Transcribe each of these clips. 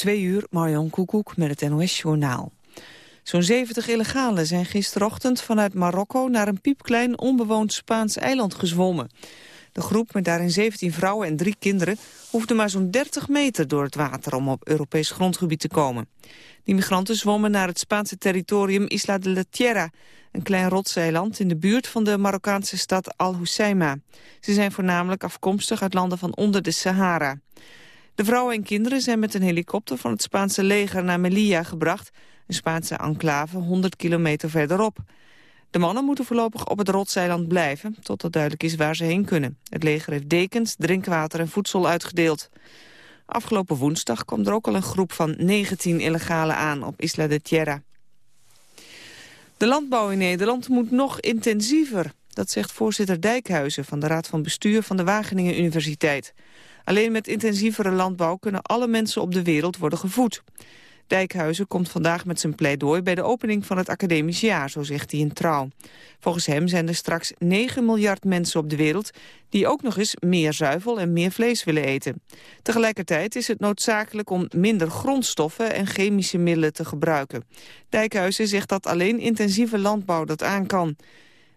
Twee uur, Marjan Koekoek met het NOS-journaal. Zo'n 70 illegalen zijn gisterochtend vanuit Marokko... naar een piepklein onbewoond Spaans eiland gezwommen. De groep met daarin 17 vrouwen en drie kinderen... hoefde maar zo'n 30 meter door het water om op Europees grondgebied te komen. Die migranten zwommen naar het Spaanse territorium Isla de la Tierra... een klein rotseiland in de buurt van de Marokkaanse stad Al Hoceima. Ze zijn voornamelijk afkomstig uit landen van onder de Sahara. De vrouwen en kinderen zijn met een helikopter van het Spaanse leger naar Melilla gebracht, een Spaanse enclave 100 kilometer verderop. De mannen moeten voorlopig op het rotseiland blijven, totdat duidelijk is waar ze heen kunnen. Het leger heeft dekens, drinkwater en voedsel uitgedeeld. Afgelopen woensdag kwam er ook al een groep van 19 illegalen aan op Isla de Tierra. De landbouw in Nederland moet nog intensiever. Dat zegt voorzitter Dijkhuizen van de Raad van Bestuur van de Wageningen Universiteit. Alleen met intensievere landbouw kunnen alle mensen op de wereld worden gevoed. Dijkhuizen komt vandaag met zijn pleidooi bij de opening van het academisch jaar, zo zegt hij in Trouw. Volgens hem zijn er straks 9 miljard mensen op de wereld die ook nog eens meer zuivel en meer vlees willen eten. Tegelijkertijd is het noodzakelijk om minder grondstoffen en chemische middelen te gebruiken. Dijkhuizen zegt dat alleen intensieve landbouw dat aan kan.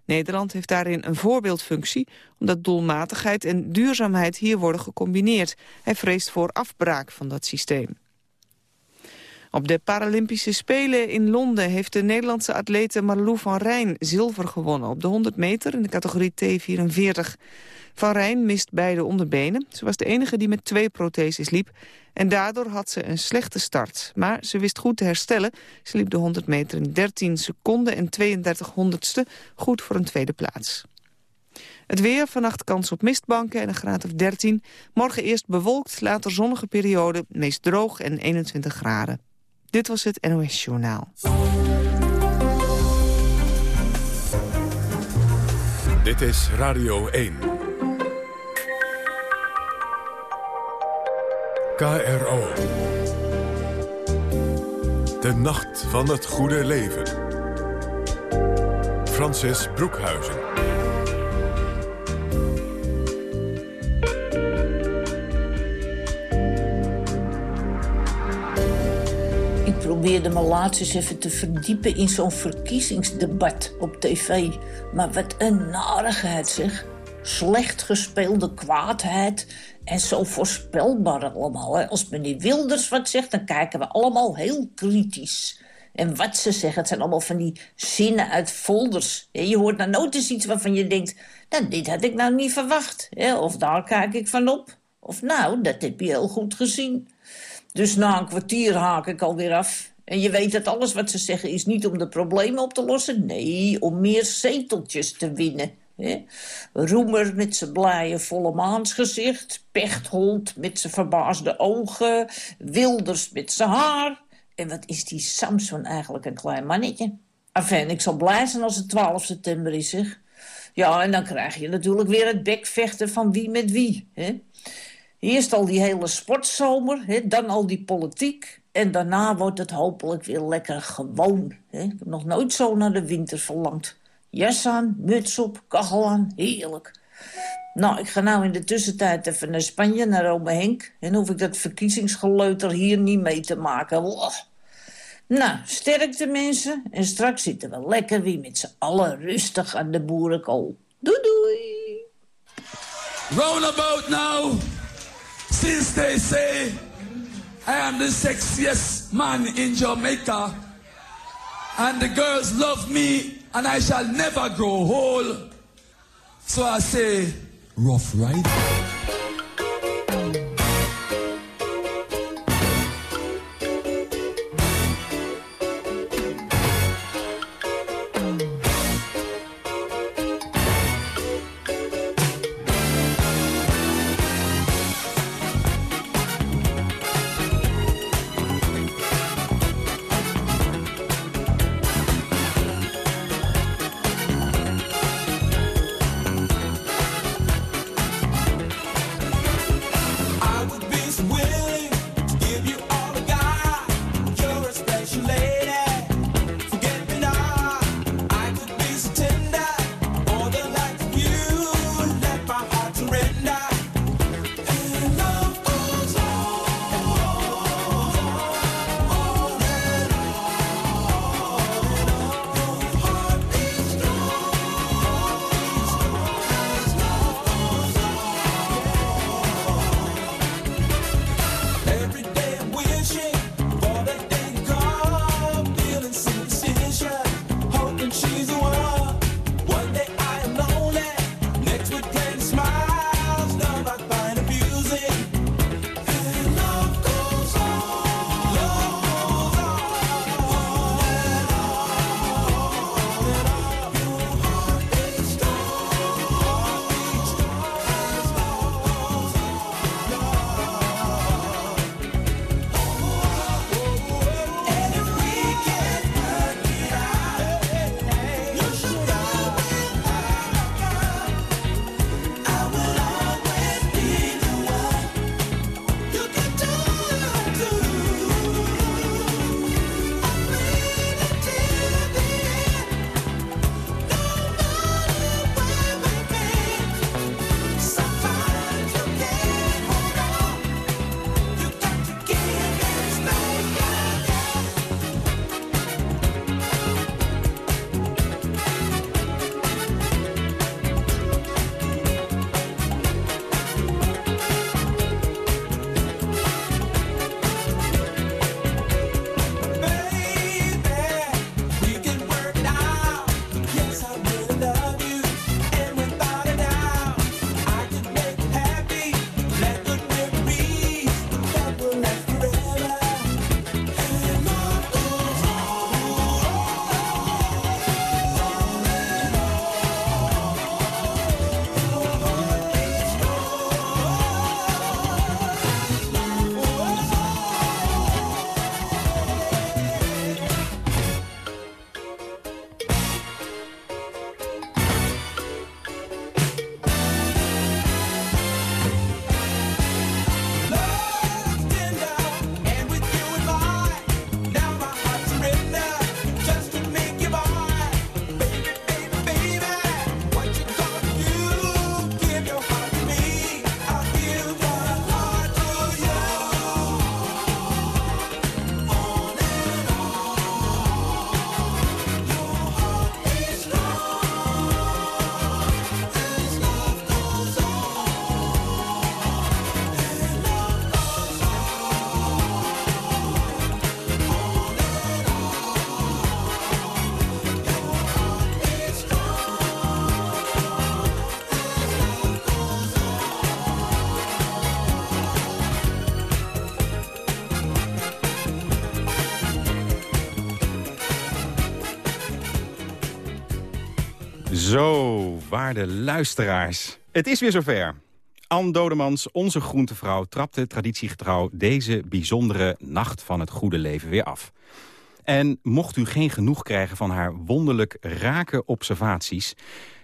Nederland heeft daarin een voorbeeldfunctie... omdat doelmatigheid en duurzaamheid hier worden gecombineerd. Hij vreest voor afbraak van dat systeem. Op de Paralympische Spelen in Londen heeft de Nederlandse atlete Marlou van Rijn zilver gewonnen op de 100 meter in de categorie T44. Van Rijn mist beide onderbenen. Ze was de enige die met twee protheses liep en daardoor had ze een slechte start. Maar ze wist goed te herstellen. Ze liep de 100 meter in 13 seconden en 32 honderdste goed voor een tweede plaats. Het weer, vannacht kans op mistbanken en een graad of 13. Morgen eerst bewolkt, later zonnige periode, meest droog en 21 graden. Dit was het NOS Journaal. Dit is Radio 1. KRO. De nacht van het goede leven. Francis Broekhuizen. Ik probeerde me laatst eens even te verdiepen in zo'n verkiezingsdebat op tv. Maar wat een narigheid zeg. Slecht gespeelde kwaadheid en zo voorspelbaar allemaal. Hè. Als meneer Wilders wat zegt, dan kijken we allemaal heel kritisch. En wat ze zeggen, het zijn allemaal van die zinnen uit folders. Je hoort nou nooit eens iets waarvan je denkt... nou, dit had ik nou niet verwacht. Of daar kijk ik van op. Of nou, dat heb je heel goed gezien. Dus na een kwartier haak ik alweer af. En je weet dat alles wat ze zeggen is niet om de problemen op te lossen. Nee, om meer zeteltjes te winnen. Roemer met zijn blije volle maansgezicht. Pechtold met zijn verbaasde ogen. Wilders met zijn haar. En wat is die Samson eigenlijk een klein mannetje. Enfin, ik zal blij zijn als het 12 september is, zeg. Ja, en dan krijg je natuurlijk weer het bekvechten van wie met wie. Hè? Eerst al die hele sportzomer, hè, dan al die politiek. En daarna wordt het hopelijk weer lekker gewoon. Hè? Ik heb nog nooit zo naar de winter verlangd. Jas aan, muts op, kachel aan, heerlijk. Nou, ik ga nou in de tussentijd even naar Spanje, naar Ome Henk. En hoef ik dat verkiezingsgeleuter hier niet mee te maken. Nou, sterkte mensen. En straks zitten we lekker weer met z'n allen rustig aan de boerenkool. Doei doei! Roundabout now, since they say I am the sexiest man in Jamaica, and the girls love me, and I shall never grow old. So I say, rough right? Zo, waarde luisteraars. Het is weer zover. Anne Dodemans, onze groentevrouw, trapte traditiegetrouw... deze bijzondere Nacht van het Goede Leven weer af. En mocht u geen genoeg krijgen van haar wonderlijk rake observaties...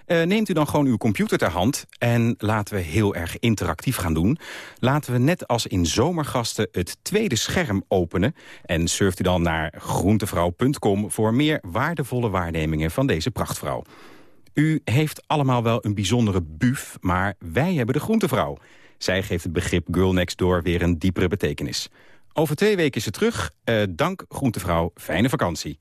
Uh, neemt u dan gewoon uw computer ter hand en laten we heel erg interactief gaan doen. Laten we net als in zomergasten het tweede scherm openen... en surft u dan naar groentevrouw.com voor meer waardevolle waarnemingen van deze prachtvrouw. U heeft allemaal wel een bijzondere buf, maar wij hebben de groentevrouw. Zij geeft het begrip Girl Next Door weer een diepere betekenis. Over twee weken is ze terug. Uh, dank groentevrouw, fijne vakantie.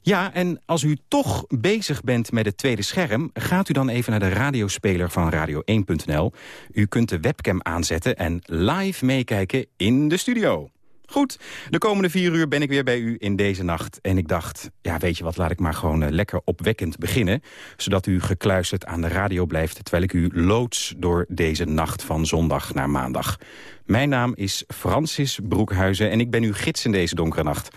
Ja, en als u toch bezig bent met het tweede scherm... gaat u dan even naar de radiospeler van radio1.nl. U kunt de webcam aanzetten en live meekijken in de studio. Goed, de komende vier uur ben ik weer bij u in deze nacht. En ik dacht, ja weet je wat, laat ik maar gewoon uh, lekker opwekkend beginnen. Zodat u gekluisterd aan de radio blijft... terwijl ik u loods door deze nacht van zondag naar maandag. Mijn naam is Francis Broekhuizen en ik ben uw gids in deze donkere nacht.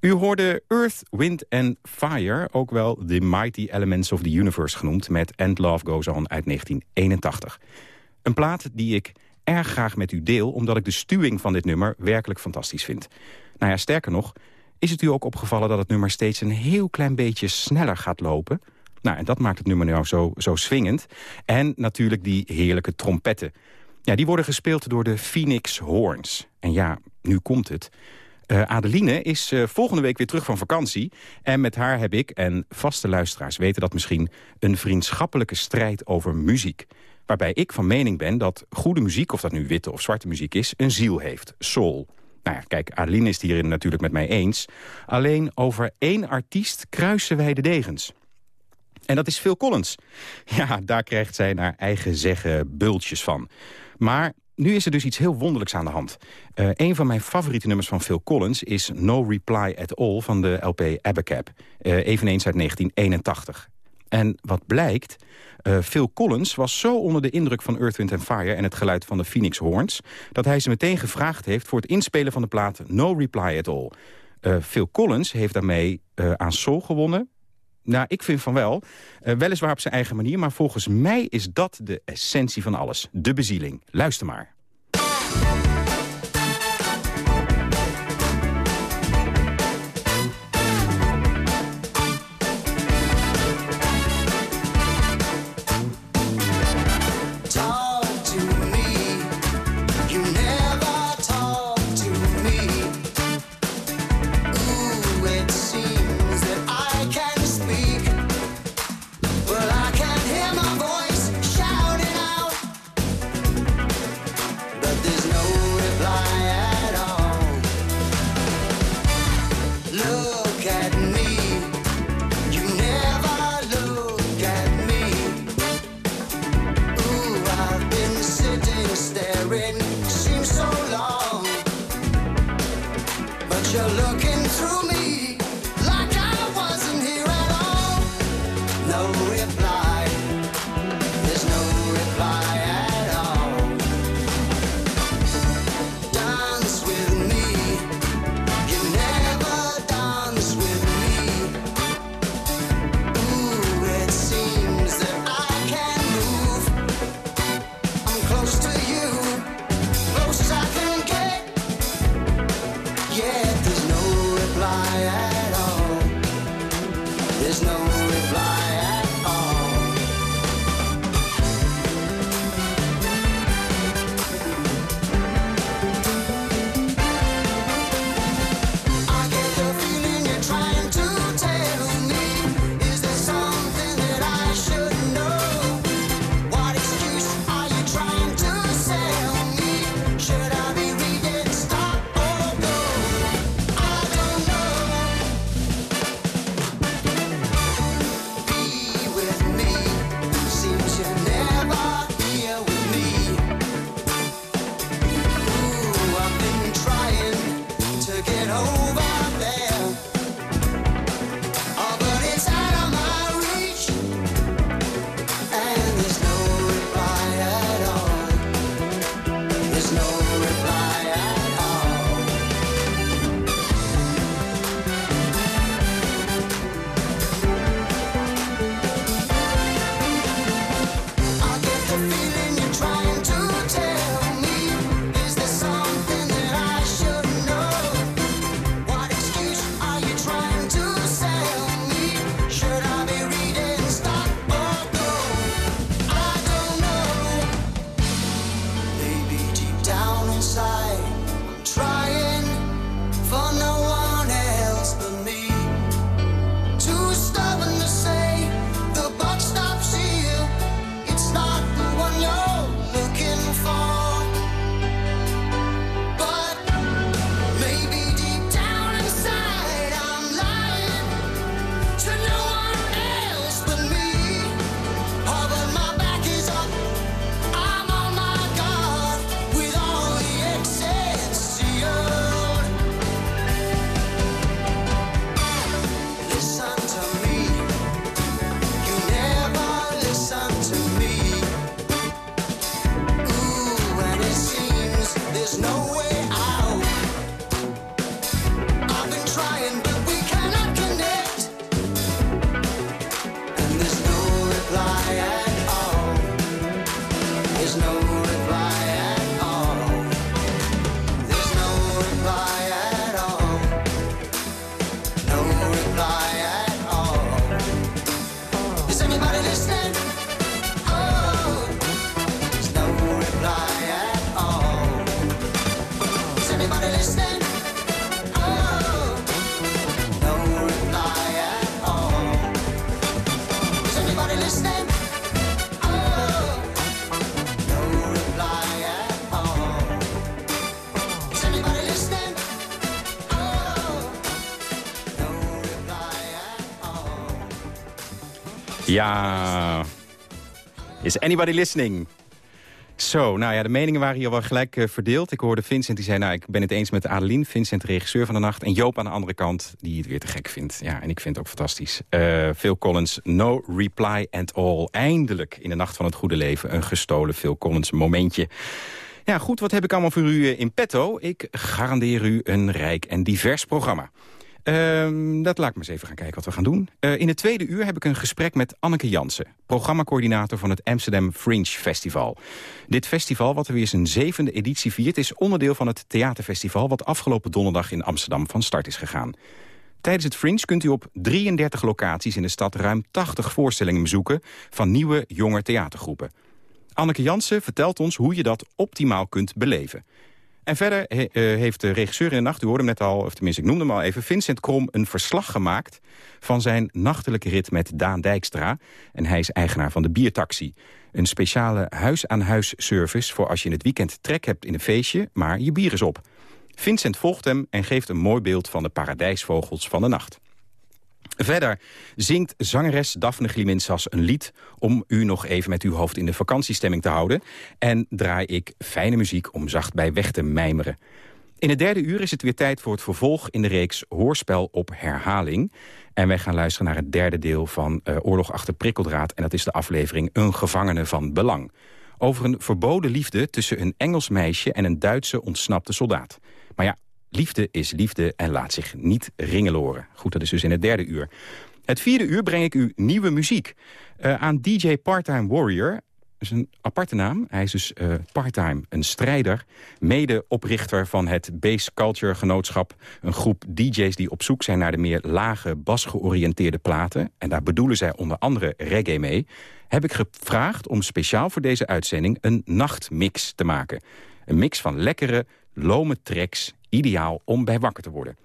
U hoorde Earth, Wind and Fire, ook wel The Mighty Elements of the Universe genoemd... met And Love Goes On uit 1981. Een plaat die ik erg graag met u deel... omdat ik de stuwing van dit nummer werkelijk fantastisch vind. Nou ja, sterker nog, is het u ook opgevallen dat het nummer steeds een heel klein beetje sneller gaat lopen... Nou, en dat maakt het nummer nou zo, zo swingend. En natuurlijk die heerlijke trompetten. Ja, die worden gespeeld door de Phoenix Horns. En ja, nu komt het. Uh, Adeline is uh, volgende week weer terug van vakantie. En met haar heb ik, en vaste luisteraars weten dat misschien... een vriendschappelijke strijd over muziek. Waarbij ik van mening ben dat goede muziek, of dat nu witte of zwarte muziek is... een ziel heeft, soul. Nou ja, kijk, Adeline is het hierin natuurlijk met mij eens. Alleen over één artiest kruisen wij de degens. En dat is Phil Collins. Ja, daar krijgt zij naar eigen zeggen bultjes van. Maar nu is er dus iets heel wonderlijks aan de hand. Uh, een van mijn favoriete nummers van Phil Collins is No Reply at All van de LP Abacab. Uh, eveneens uit 1981. En wat blijkt, uh, Phil Collins was zo onder de indruk van Earth, Wind Fire... en het geluid van de Phoenix Horns... dat hij ze meteen gevraagd heeft voor het inspelen van de plaat No Reply at All. Phil Collins heeft daarmee aan soul gewonnen... Nou, ik vind van wel. Weliswaar op zijn eigen manier, maar volgens mij is dat de essentie van alles. De bezieling. Luister maar. Ja. Is anybody listening? Zo, nou ja, de meningen waren hier wel gelijk eh, verdeeld. Ik hoorde Vincent, die zei, nou, ik ben het eens met Adeline. Vincent, regisseur van de nacht. En Joop aan de andere kant, die het weer te gek vindt. Ja, en ik vind het ook fantastisch. Eh, Phil Collins, No Reply at All. Eindelijk in de Nacht van het Goede Leven. Een gestolen Phil Collins momentje. Ja, goed, wat heb ik allemaal voor u eh, in petto? Ik garandeer u een rijk en divers programma. Ehm, dat laat ik maar eens even gaan kijken wat we gaan doen. Eh, in het tweede uur heb ik een gesprek met Anneke Jansen... programmacoördinator van het Amsterdam Fringe Festival. Dit festival, wat er weer zijn zevende editie viert... is onderdeel van het theaterfestival... wat afgelopen donderdag in Amsterdam van start is gegaan. Tijdens het Fringe kunt u op 33 locaties in de stad... ruim 80 voorstellingen bezoeken van nieuwe, jonge theatergroepen. Anneke Jansen vertelt ons hoe je dat optimaal kunt beleven. En verder eh, heeft de regisseur in de nacht, u hoorde hem net al... of tenminste, ik noemde hem al even, Vincent Krom... een verslag gemaakt van zijn nachtelijke rit met Daan Dijkstra. En hij is eigenaar van de Biertaxi. Een speciale huis-aan-huis service voor als je in het weekend trek hebt in een feestje... maar je bier is op. Vincent volgt hem en geeft een mooi beeld van de paradijsvogels van de nacht. Verder zingt zangeres Daphne Gliminzas een lied... om u nog even met uw hoofd in de vakantiestemming te houden. En draai ik fijne muziek om zacht bij weg te mijmeren. In het derde uur is het weer tijd voor het vervolg in de reeks Hoorspel op herhaling. En wij gaan luisteren naar het derde deel van eh, Oorlog achter prikkeldraad. En dat is de aflevering Een gevangene van belang. Over een verboden liefde tussen een Engels meisje en een Duitse ontsnapte soldaat. Maar ja, liefde is liefde en laat zich niet ringeloren. Goed, dat is dus in het derde uur. Het vierde uur breng ik u nieuwe muziek. Eh, aan DJ Parttime Warrior, dat is een aparte naam. Hij is dus eh, parttime een strijder. Mede-oprichter van het Bass Culture Genootschap. Een groep DJ's die op zoek zijn naar de meer lage, basgeoriënteerde platen. En daar bedoelen zij onder andere reggae mee. Heb ik gevraagd om speciaal voor deze uitzending een nachtmix te maken. Een mix van lekkere, lome tracks, ideaal om bij wakker te worden.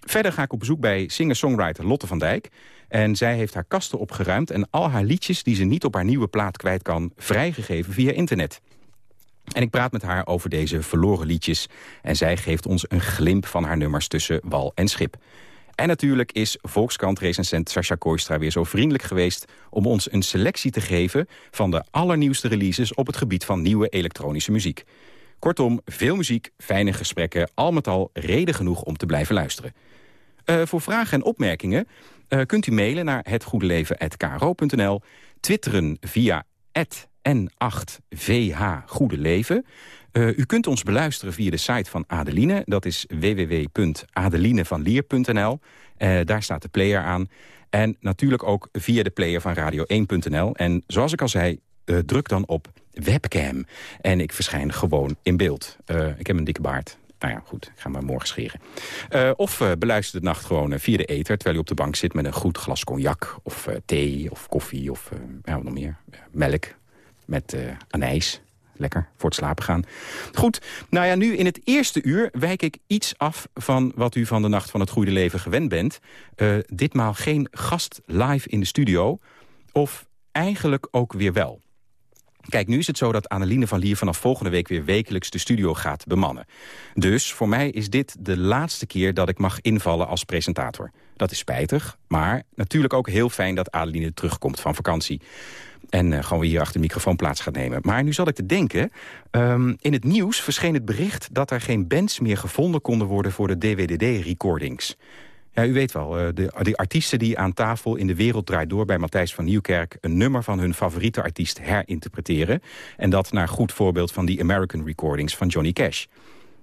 Verder ga ik op bezoek bij singer-songwriter Lotte van Dijk. En zij heeft haar kasten opgeruimd en al haar liedjes die ze niet op haar nieuwe plaat kwijt kan... vrijgegeven via internet. En ik praat met haar over deze verloren liedjes. En zij geeft ons een glimp van haar nummers tussen wal en schip. En natuurlijk is Volkskrant-recensent Sascha Kooistra weer zo vriendelijk geweest... om ons een selectie te geven van de allernieuwste releases... op het gebied van nieuwe elektronische muziek. Kortom, veel muziek, fijne gesprekken, al met al reden genoeg om te blijven luisteren. Eh, voor vragen en opmerkingen eh, kunt u mailen naar hetgoedeleven.kro.nl... twitteren via N8VH Goede Leven. Eh, u kunt ons beluisteren via de site van Adeline. Dat is www.adelinevanlier.nl. Daar staat de player aan. En natuurlijk ook via de player van radio1.nl. En zoals ik al zei, druk dan op webcam. En ik verschijn gewoon in beeld. Eh, ik heb een dikke baard. Nou ja, goed, ik ga maar morgen scheren. Eh, of uh, beluister de nacht gewoon via de ether... terwijl u op de bank zit met een goed glas cognac... of thee, of koffie, of ja, wat nog meer. melk met anijs. Lekker, voor het slapen gaan. Goed, nou ja, nu in het eerste uur wijk ik iets af... van wat u van de Nacht van het Goede Leven gewend bent. ditmaal geen gast live in de studio. Of eigenlijk ook weer wel. Kijk, nu is het zo dat Anneline van Lier vanaf volgende week weer wekelijks de studio gaat bemannen. Dus voor mij is dit de laatste keer dat ik mag invallen als presentator. Dat is spijtig, maar natuurlijk ook heel fijn dat Adeline terugkomt van vakantie. En uh, gewoon weer hier achter de microfoon plaats gaat nemen. Maar nu zat ik te denken, um, in het nieuws verscheen het bericht... dat er geen bands meer gevonden konden worden voor de DWDD-recordings. Ja, u weet wel, de, de artiesten die aan tafel in de wereld draait door... bij Matthijs van Nieuwkerk een nummer van hun favoriete artiest herinterpreteren. En dat naar goed voorbeeld van die American Recordings van Johnny Cash.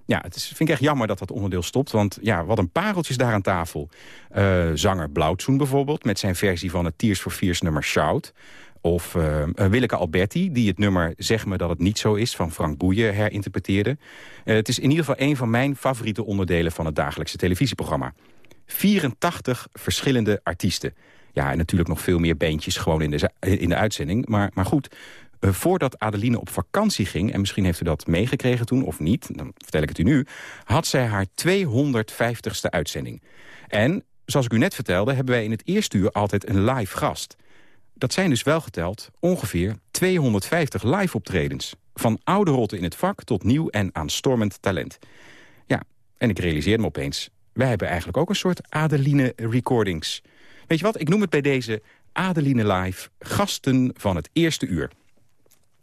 Ja, het is, vind ik echt jammer dat dat onderdeel stopt. Want ja, wat een pareltjes daar aan tafel. Uh, zanger Blauwtsoen bijvoorbeeld, met zijn versie van het Tears for Fears nummer Shout. Of uh, Willeke Alberti, die het nummer Zeg me dat het niet zo is... van Frank Boeien herinterpreteerde. Het is in ieder geval een van mijn favoriete onderdelen... van het dagelijkse televisieprogramma. 84 verschillende artiesten. Ja, en natuurlijk nog veel meer bandjes gewoon in de, in de uitzending. Maar, maar goed, Eh, voordat Adeline op vakantie ging, en misschien heeft u dat meegekregen toen of niet... dan vertel ik het u nu, had zij haar 250ste uitzending. En, zoals ik u net vertelde, hebben wij in het eerste uur altijd een live gast. Dat zijn dus wel geteld ongeveer 250 live optredens. Van oude rotten in het vak tot nieuw en aanstormend talent. Ja, en ik realiseerde me opeens... wij hebben eigenlijk ook een soort Adeline recordings. Weet je wat, ik noem het bij deze Adeline Live... gasten van het eerste uur.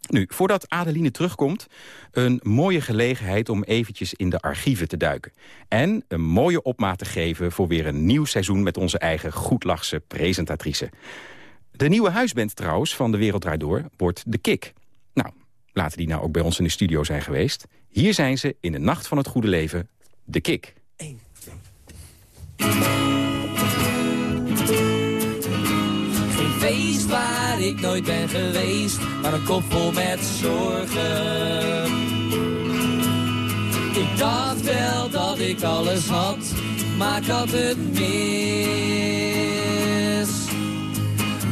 Nu, voordat Adeline terugkomt, een mooie gelegenheid om eventjes in de archieven te duiken. En een mooie opmaat te geven voor weer een nieuw seizoen met onze eigen goedlachse presentatrice. De nieuwe huisband trouwens van De Wereld Door wordt De Kik. Nou, laten die nou ook bij ons in de studio zijn geweest. Hier zijn ze in de Nacht van het Goede Leven, De Kik. Geen feest waar ik nooit ben geweest, maar een kop vol met zorgen. Ik dacht wel dat ik alles had, maar ik had het mis.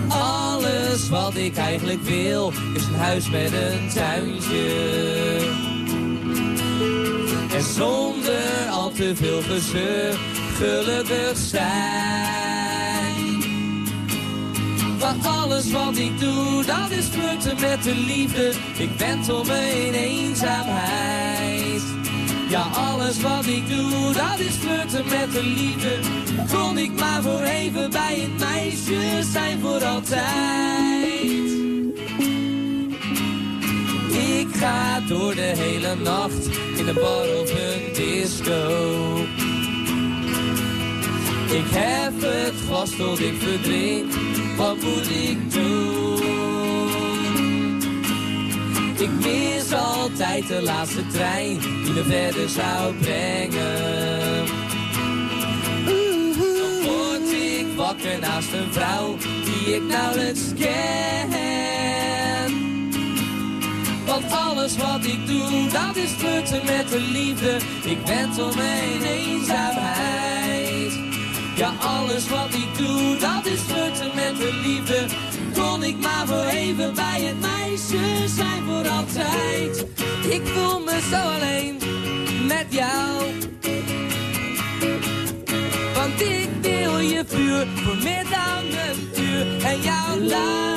Alles wat ik eigenlijk wil, is een huis met een tuintje. En zonder al te veel gezeur, gelukkig zijn. Want alles wat ik doe, dat is flirten met de liefde. Ik wentel me in eenzaamheid. Ja, alles wat ik doe, dat is flirten met de liefde. Kon ik maar voor even bij het meisje zijn voor altijd. Ik ga door de hele nacht in een bar of een disco. Ik hef het glas tot ik verdrink, wat moet ik doen? Ik mis altijd de laatste trein die me verder zou brengen. Dan word ik wakker naast een vrouw die ik nauwelijks ken. Want alles wat ik doe, dat is flirten met de liefde. Ik wentel me in eenzaamheid. Ja, alles wat ik doe, dat is flirten met de liefde. Kon ik maar voor even bij het meisje zijn voor altijd. Ik voel me zo alleen met jou. Want ik wil je vuur voor meer dan een uur. En jouw lach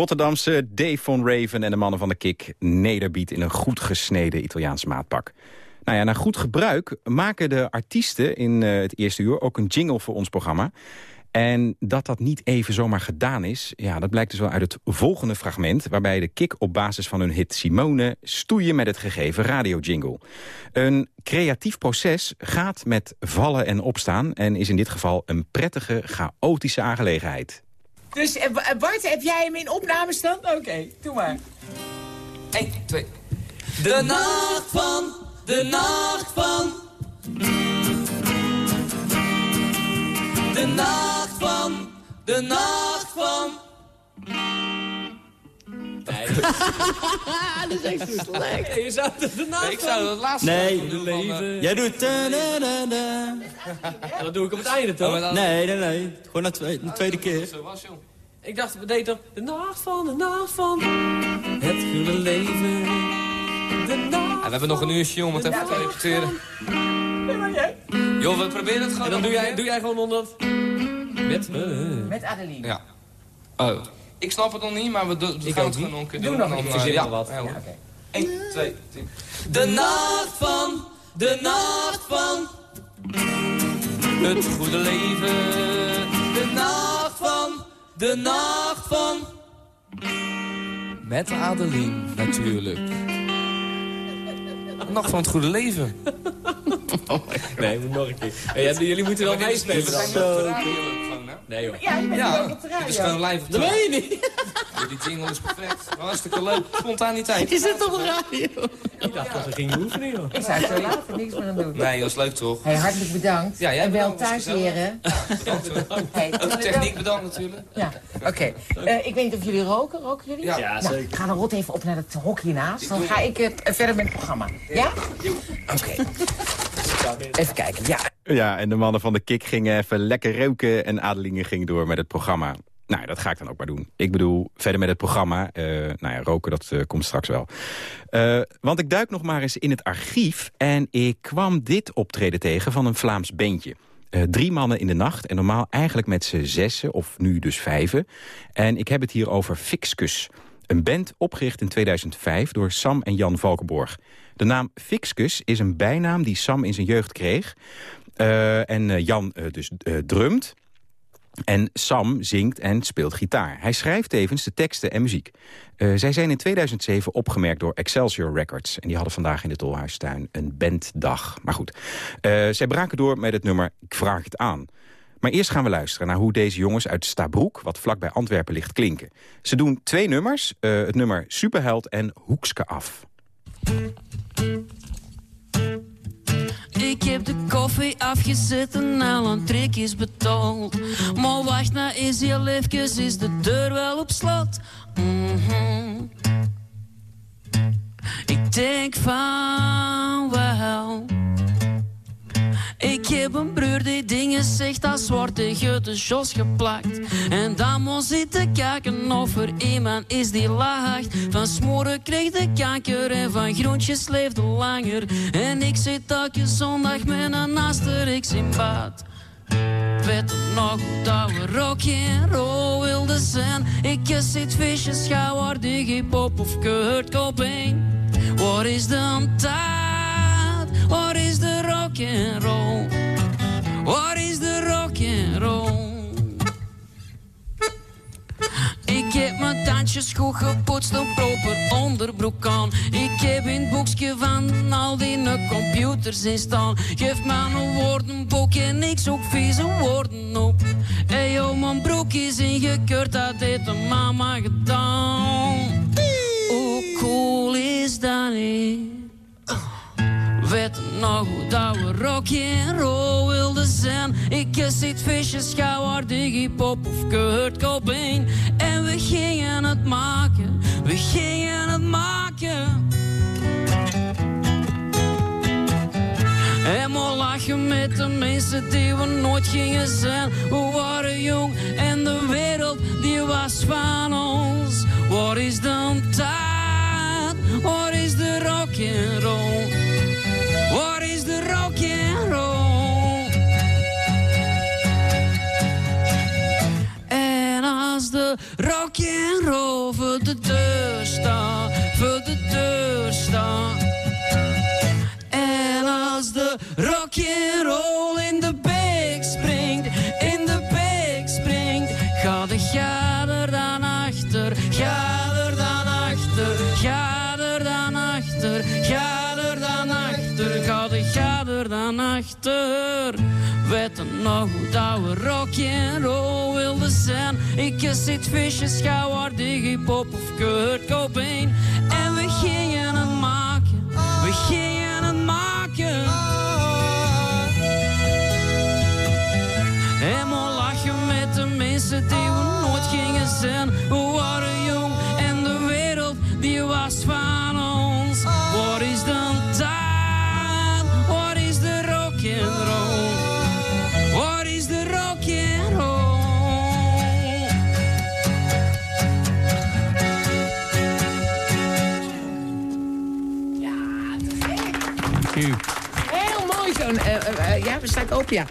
Rotterdamse Dave von Raven en de mannen van de Kik... nederbiedt in een goed gesneden Italiaans maatpak. Nou ja, naar goed gebruik maken de artiesten in eh, het eerste uur... ook een jingle voor ons programma. En dat dat niet even zomaar gedaan is... ja, dat blijkt dus wel uit het volgende fragment... waarbij de Kik op basis van hun hit Simone... stoeien met het gegeven radiojingle. Een creatief proces gaat met vallen en opstaan... en is in dit geval een prettige, chaotische aangelegenheid. Dus eh, Ba- Bart, heb jij hem in opnamestand? Oké, doe maar. 1, 2. De nacht van, de nacht van. De nacht van, de nacht van. dat is echt zo slecht. je zou het Ik zou het laatste Nee. doen van, eh, Jij doet... da da da. Dat doe ik op het einde, oh, toch? dan- Nee, nee, nee. Gewoon na twee, de tweede keer. Zo was, joh. Ik dacht, we deden toch de nacht van, de nacht van het goede leven. De nacht Ja, we hebben nog een uurtje om het even te repeteren. Joh, we proberen het gewoon. En dan doe jij, doe jij gewoon onder. Met me. Met Adeline. Ja. Oh. Ik snap het nog niet, maar we, do- we gaan het gewoon nog een keer Doe doen. nog en een dan, keer. ja. wat. Ja, oké. 1, 2, 3. De nacht van, de nacht van Het goede leven. De nacht van, de nacht van. Met Adeline, natuurlijk. Nacht van het goede leven. Nee, moet nog een keer. Ja, jullie moeten wel meespelen We zijn radio? Nee joh. Ja, je bent Ja, op de dit is radio. gewoon live op Dat de weet je niet. Die jingle is perfect. Hartstikke leuk. Spontaniteit. Je zit op de radio. Ik dacht dat we gingen oefenen joh. Ik zou zo later niks meer aan doen. Nee, dat is leuk toch? Hey, hartelijk bedankt. Ja, jij en wel thuis leren. Hey, Ook de techniek bedankt natuurlijk. Ja, oké. Eh, ik weet niet of jullie roken. Roken jullie? Ja. Ja, Nou, zeker. ga dan rot even op naar het hokje naast. Dan ga ik eh, verder met het programma. Ja? Oké. Even kijken. Ja, Ja, en de mannen van de Kik gingen even lekker roken... en Adeline ging door met het programma. Nou, dat ga ik dan ook maar doen. Ik bedoel, verder met het programma. eh, nou ja, roken, dat eh, komt straks wel. Eh, want ik duik nog maar eens in het archief... en ik kwam dit optreden tegen van een Vlaams bandje. Drie mannen in de nacht en normaal eigenlijk met z'n zessen... of nu dus vijven. En ik heb het hier over Fixcus. Een band opgericht in 2005 door Sam en Jan Valkenborg. De naam Fixcus is een bijnaam die Sam in zijn jeugd kreeg... Eh, en eh, Jan eh, dus drumt. En Sam zingt en speelt gitaar. Hij schrijft tevens de teksten en muziek. Zij zijn in 2007 opgemerkt door Excelsior Records. En die hadden vandaag in de Tolhuistuin een banddag. Maar goed, zij braken door met het nummer Ik vraag het aan. Maar eerst gaan we luisteren naar hoe deze jongens uit Stabroek... wat vlakbij Antwerpen ligt, klinken. Ze doen twee nummers, eh, het nummer Superheld en Hoekske af. Ik heb de koffie afgezet en al een trek is betaald. Maar wacht nou eens heel even, is de deur wel op slot? Mhm. Ik denk van wel. Ik heb een broer die dingen zegt als wordt tegen de jos geplakt. En dan moet zitten kijken of er iemand is die lacht. Van smoren kreeg de kanker en van groentjes leefde langer. En ik zit elke zondag met een asterix in bad. Weet je nog dat we rock en roll wilden zijn? Ik zit visjes, schouwer, de hip-hop of Kurt Cobain. Wat is de tijd? Wat is de rock and roll? Wat is de rock and roll? Ik heb mijn tandjes goed gepoetst, een proper onderbroek aan. Ik heb in het boekje van al die computers in staan. Geef me een woordenboek en ik zoek vieze woorden op. Hey yo, mijn broek is ingekeurd, dat heeft de mama gedaan. Hoe dat we rock and roll wilden zijn? Ik zit visjes, schouwer, de hip-hop of Kurt Cobain. En we gingen het maken, we gingen het maken. En maar lachen met de mensen die we nooit gingen zijn. We waren jong en de wereld die was van ons. Wat is de tijd? Wat is de rock and roll? Rock and roll voor de deur staat, voor de deur staat. En als de rock and roll in de beek springt, in de beek springt, ga de ga er dan achter, ga er dan achter, ga er dan achter, ga er dan achter, ga de ga er dan achter. Weet nog hoe dat rock and roll Ik zit visjes, schouwer, de hip-hop of Kurt Cobain. En we gingen het maken, we gingen het maken. En maar lachen met de mensen die we nooit gingen zijn. We waren jong en de wereld was van eh, eh, ja.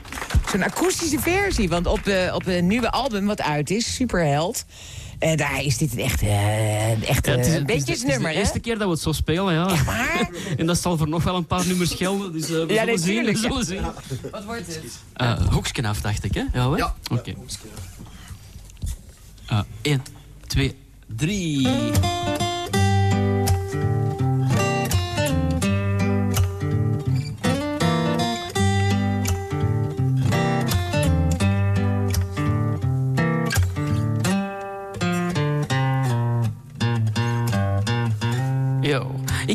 Zo'n akoestische versie, want op, de, op een nieuwe album wat uit is, Superheld... eh, daar is dit een echt, een echt Ja, het is- het is- beetje Het is nummer, de hè? eerste keer dat we het zo spelen, ja. en dat zal voor nog wel een paar nummers gelden. Dus we Ja, zullen zien. We natuurlijk, zullen ja. zien. Wat wordt het? Eh hoekje af, dacht ik, hè? Ja, ja. Oké. Eh, 1, 2, 3.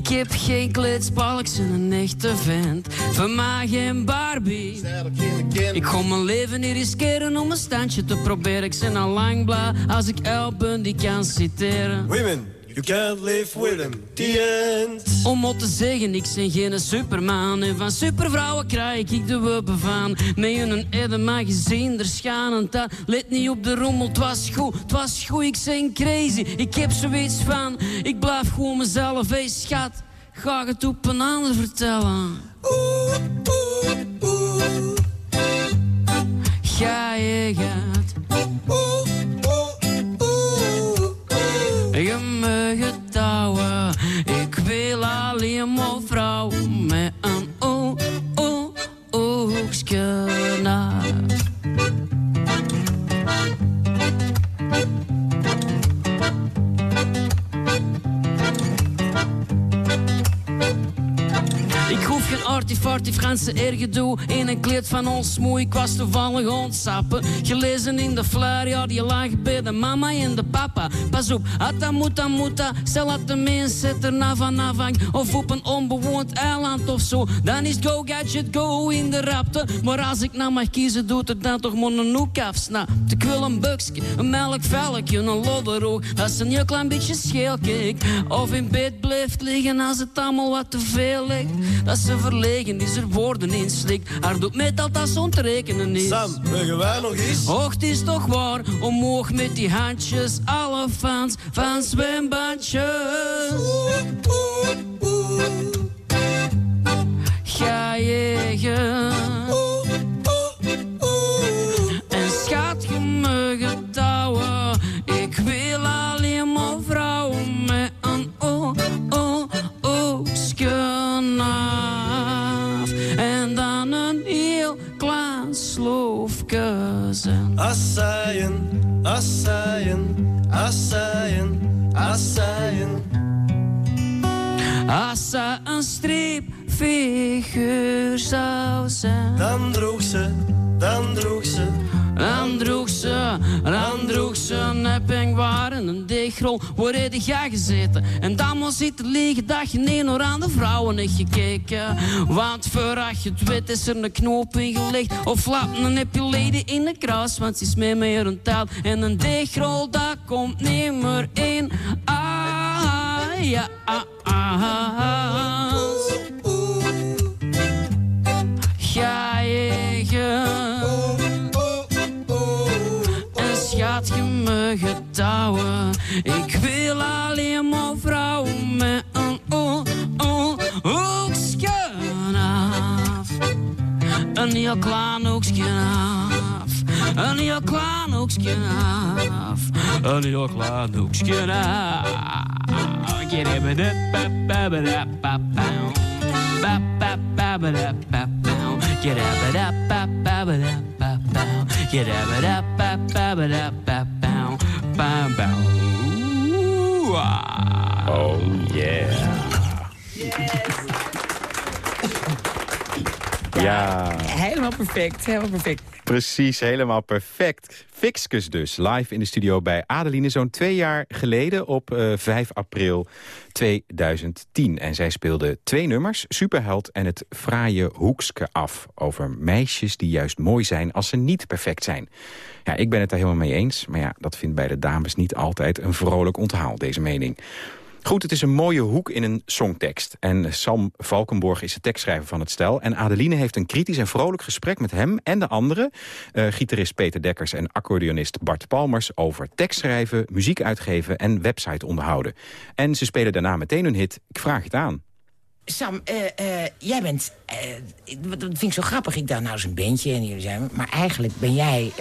Ik heb geen kletsbalks en een echte vent. Van mij geen Barbie. Ik ga mijn leven niet riskeren om een standje te proberen. Ik ben al lang als ik Elben die kan citeren. Women, you can't live with them. The end. Om wat te zeggen, ik ben geen superman. En van supervrouwen krijg ik de wubben van. Met een Eden magazine, er schanend dat. Let niet op de rommel, het was goed, het was goed. Ik ben crazy, ik heb zoiets van. Ik blijf gewoon mezelf, hé schat. Ga het op een ander vertellen. Ga je gaat. Je mag het touwen. Ik wil alleen maar vrouw met een geen artifarty Franse ergedoe in een kleed van ons moe. Ik was toevallig ontsappen. Gelezen in de flyer, ja, die lagen bij de mama en de papa. Pas op, atta muta stel dat de mens zet er. Of op een onbewoond eiland of zo. Dan is go gadget go in de rapte. Maar als ik nou mag kiezen, doet het dan toch maar een. Ik wil een buksje, een melkvelkje, een lodderoog. Dat is een heel klein beetje scheel, kijk. Of in bed blijft liggen als het allemaal wat te veel ligt. Dat ze verlegen is, er woorden in slikt. Haar doet met dat dat zo'n te rekenen is. Sam, mogen wij nog eens? Och, het is toch waar, omhoog met die handjes. Alle fans van zwembadjes. Ga je Assaien, assaien, assaien, assaien. Als ze een streepfiguur zou zijn. Dan droeg ze, dan droeg ze. Dan droeg ze, dan droeg ze een neppingwaar en een deegrol. Waar heb jij gezeten? En dan moest zitten liggen dat je niet naar aan de vrouwen hebt gekeken. Want voordat je het weet is er een knoop in gelegd. Of flap, dan heb je leden in de kruis. Want ze is mee meer een taal. En een deegrol, dat komt niet meer in. Ah, ja, ah, ah. Ga je schat, je me getouwen. Ik wil alleen maar vrouwen met een o o hoekje af. Een heel klein hoekje af. Een heel klein hoekje af. Een heel klein hoekje af. Get it, Oh yeah. Ja, Helemaal perfect, helemaal perfect. precies. Helemaal perfect. Fixkus dus, live in de studio bij Adeline... zo'n twee jaar geleden op eh, 5 april 2010. En zij speelde twee nummers, Superheld en het fraaie Hoekske af... over meisjes die juist mooi zijn als ze niet perfect zijn. Ja, ik ben het daar helemaal mee eens. Maar ja, dat vindt bij de dames niet altijd een vrolijk onthaal, deze mening. Goed, het is een mooie hoek in een songtekst. En Sam Valkenborg is de tekstschrijver van het stel. En Adeline heeft een kritisch en vrolijk gesprek met hem en de anderen... eh, gitarist Peter Dekkers en accordeonist Bart Palmers... over tekstschrijven, muziek uitgeven en website onderhouden. En ze spelen daarna meteen hun hit Ik Vraag Het Aan. Sam, eh, eh, jij bent... wat dat vind ik zo grappig. Ik dacht, nou, is een bandje en jullie zijn... Maar eigenlijk ben jij...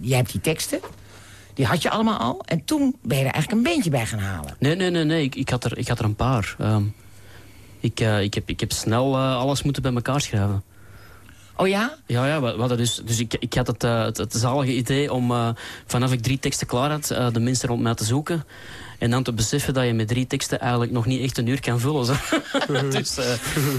jij hebt die teksten. Die had je allemaal al. En toen ben je er eigenlijk een bandje bij gaan halen. Nee, nee, nee, nee. Ik, ik, had, er, ik had er een paar. Ehm, ik, eh, ik, heb, ik heb snel eh, alles moeten bij elkaar schrijven. Oh ja? Ja, ja we, we dus, dus ik, ik had het, eh, het, het zalige idee om vanaf ik drie teksten klaar had, de mensen rond mij te zoeken. En dan te beseffen dat je met drie teksten eigenlijk nog niet echt een uur kan vullen. Zo. dus, eh,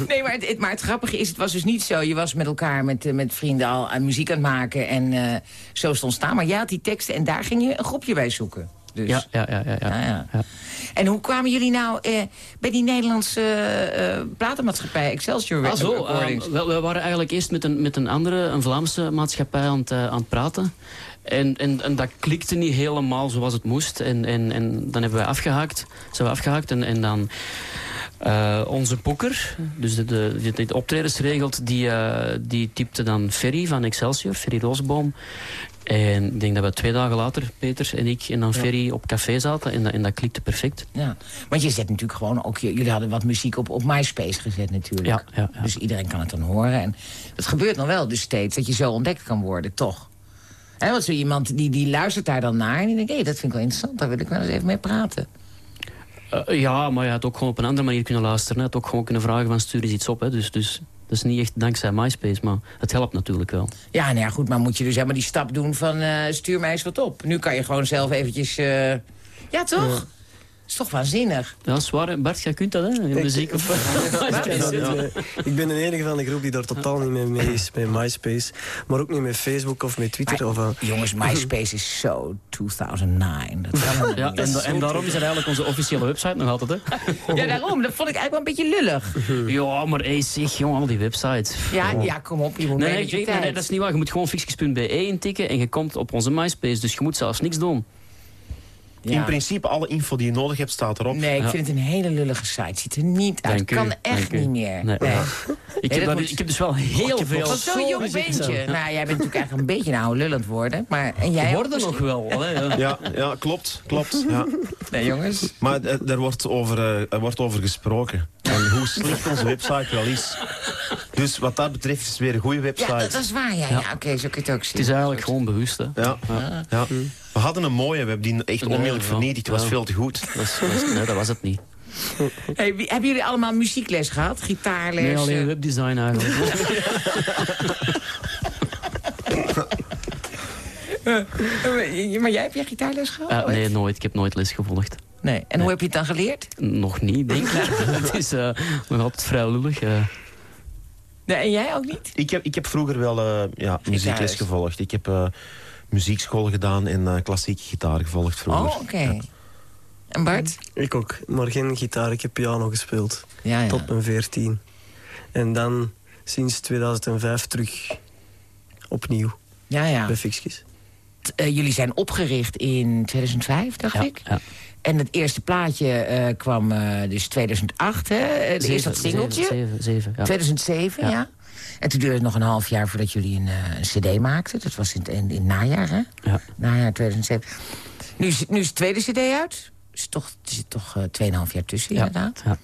Nee, maar het, maar het grappige is, het was dus niet zo... je was met elkaar, met, eh, met vrienden al aan muziek aan het maken... en eh, zo is het ontstaan. Maar jij had die teksten en daar ging je een groepje bij zoeken. Dus. ja, ja, ja, ja, ja. Ja, ja. Ja. En hoe kwamen jullie nou eh, bij die Nederlandse eh, eh, platenmaatschappij Excelsior Ah, zo, ehm, we waren eigenlijk eerst met een, met een andere, een Vlaamse maatschappij aan het, eh, aan het praten. En, en, en dat klikte niet helemaal zoals het moest. En, en, en dan hebben wij afgehaakt. Zijn we afgehaakt en, en dan... eh, onze boeker, dus de, de, die de optredens regelt, die, eh, die typte dan Ferry van Excelsior, Ferry Roosboom. En ik denk dat we twee dagen later, Peter en ik, en dan Ferry op café zaten. En, dat- en dat klikte perfect. Ja, want je zet natuurlijk gewoon ook... Jullie hadden wat muziek op, op MySpace gezet natuurlijk. Ja, ja, ja. Dus iedereen kan het dan horen. En het gebeurt nog wel dus steeds dat je zo ontdekt kan worden, toch? Hè, want zo iemand die, die luistert daar dan naar en die denkt... hé, dat vind ik wel interessant, daar wil ik wel eens even mee praten. Eh, ja, maar je had ook gewoon op een andere manier kunnen luisteren. Je had ook gewoon kunnen vragen van stuur eens iets op. Hè. Dus, dus dat is niet echt dankzij MySpace, maar het helpt natuurlijk wel. Ja, nou ja, goed, maar moet je dus helemaal die stap doen van... eh, stuur mij eens wat op. Nu kan je gewoon zelf eventjes... eh, Ja, toch? Is toch waanzinnig? Ja, zwaar. Bart, jij kunt dat, hè? Je muziek. Ja, nee. Ik ben de enige van de groep die daar totaal niet mee, mee is, met MySpace. Maar ook niet met Facebook of met Twitter. Of, eh, Jongens, MySpace is zo 2009. Dat kan Ja, niet. en, en daarom is het eigenlijk onze officiële website nog altijd, hè? Ja, daarom. Dat vond ik eigenlijk wel een beetje lullig. Ja, maar hey, zeg, jongen, al die websites. Ja, ja kom op, je moet Nee, mee nee, nee, dat is niet waar. Je moet gewoon fixkes.be intikken en je komt op onze MySpace. Dus je moet zelfs niks doen. Ja. In principe, alle info die je nodig hebt, staat erop. Nee, ik Ja. vind het een hele lullige site. Ziet er niet uit. Dank u, kan echt dank u. niet meer. Nee. Nee. Ik, heb moet- dus- ik heb dus wel heel veel... Wat zo'n jong beentje. Nou, jij bent natuurlijk eigenlijk een beetje een oude lul aan het worden. Maar, en jij worden nog wel. Hè, ja. Ja, klopt. klopt ja. Nee, jongens. Maar eh, er wordt, over, eh, er wordt over gesproken. En hoe slecht onze website wel is. Dus wat dat betreft is het weer een goede Ja, website. dat, dat is waar. Ja, ja. oké, zo kun je het ook zien. Het is eigenlijk gewoon bewust, hè. Ja. Ja. We hadden een mooie web die echt onmiddellijk ja. vernietigd was. Ja. Veel te goed. Dat, nee, was het niet. Hey, wie- hebben jullie allemaal muziekles gehad? Gitaarles? Nee, alleen eh, webdesign eigenlijk. eh, maar jij hebt jij gitaarles gehad? Eh, nee, nooit. Ik heb nooit les gevolgd. Nee. En hoe heb je het dan geleerd? Nog niet, denk ik. het is eh, nog altijd vrij lullig. eh. Nee, en jij ook niet? Ik heb, ik heb vroeger wel eh, ja, muziekles gevolgd. Ik heb eh, muziekschool gedaan en eh, klassieke gitaar gevolgd vroeger. Oh, oké. En Bart? ik ook. Maar geen gitaar. Ik heb piano gespeeld. Ja, ja. Tot mijn 14. En dan sinds 2005 terug opnieuw Ja, ja. bij Fixkes. Eh, jullie zijn opgericht in 2005, dacht Ja, ik. ja. En het eerste plaatje eh, kwam eh, dus 2008, hè? Eh, de eerste dat Zeven, singeltje. Zeven, zeven, zeven, ja. 2007, ja. Ja. En toen duurde het nog een half jaar voordat jullie een, eh, een cd maakten. Dat was in, het- in, in het najaar, hè? Ja. Najaar 2007. Nu is, nu is de tweede cd uit. Is toch, er zit toch eh, 2,5 jaar tussen, Ja, inderdaad. ja.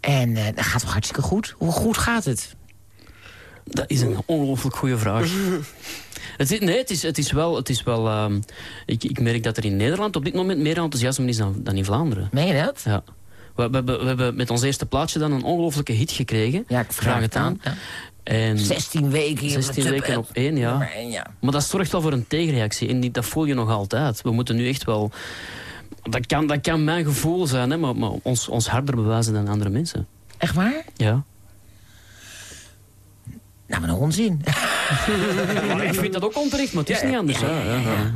En eh, dat gaat toch hartstikke goed? Hoe goed gaat het? Dat is een ongelooflijk goede vraag. het is, nee, het is, het is wel... Het is wel ehm, ik, ik merk dat er in Nederland op dit moment meer enthousiasme is dan, dan in Vlaanderen. Meen je dat? Ja. We, we, hebben, we hebben met ons eerste plaatje dan een ongelooflijke hit gekregen. Ja, ik vraag het aan. Ja. En 16 weken hier 16 op de weken op één, ja. nummer één, ja. Maar dat zorgt wel voor een tegenreactie. En die, dat voel je nog altijd. We moeten nu echt wel... Dat kan, dat kan mijn gevoel zijn, hè, maar, maar ons, ons harder bewijzen dan andere mensen. Echt waar? Ja. Nou, wat een onzin. Maar ik vind dat ook onterecht, maar het is Ja, niet anders. ja, ja, ja. Ja, ja.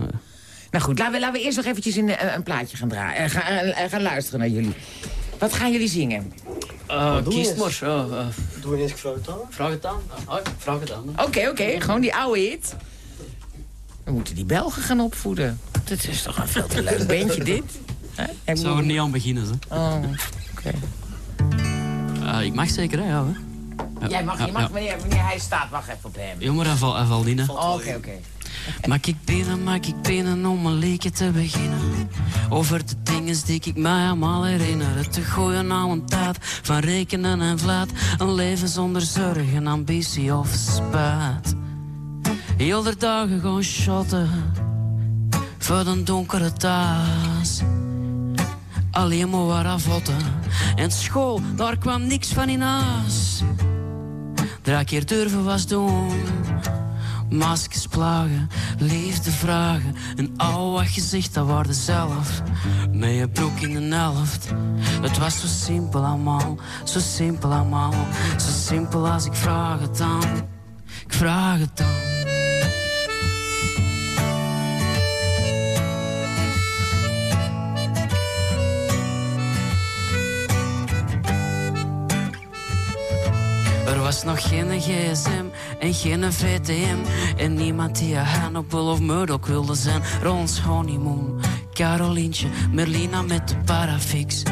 Nou goed, laten we, laten we eerst nog eventjes in, eh, een plaatje gaan draaien. en gaan, eh, gaan luisteren naar jullie. Wat gaan jullie zingen? Eh, doe kies eens. maar. Eh, Doe ineens gevraagd het aan. vraag het aan. Ah, vraag het aan. Oké, oké, gewoon die oude hit. We moeten die Belgen gaan opvoeden. Dat is toch een veel te leuk bandje, dit? Ik zou er niet aan beginnen, hè. Oh, oké. Eh, ik mag zeker, hè, ja. Hè. Ja, Jij mag, je mag ja. wanneer, wanneer hij staat, wacht even op hem. Valt niet, hè. Oh, Oké, oké. Maak ik binnen, maak ik binnen om een liedje te beginnen. Over de dingen die ik mij allemaal herinner. Te gooien aan een tijd van rekenen en vlaat. Een leven zonder zorgen, ambitie of spijt. Heel de dagen gewoon shotten voor de donkere thuis. Alleen maar waar avotten. En school, daar kwam niks van in huis. Drie keer durven was doen. Maskers plagen, liefde vragen. En al wat zegt, dat waarde zelf. Met je broek in de helft. Het was zo simpel allemaal, zo simpel allemaal. Zo simpel als ik vraag het dan. Ik vraag het dan. Was nog geen gsm en geen VTM. En niemand die Hannibal of Murdoch wilde zijn. Rons honeymoon, Carolientje, Merlina met de parafix.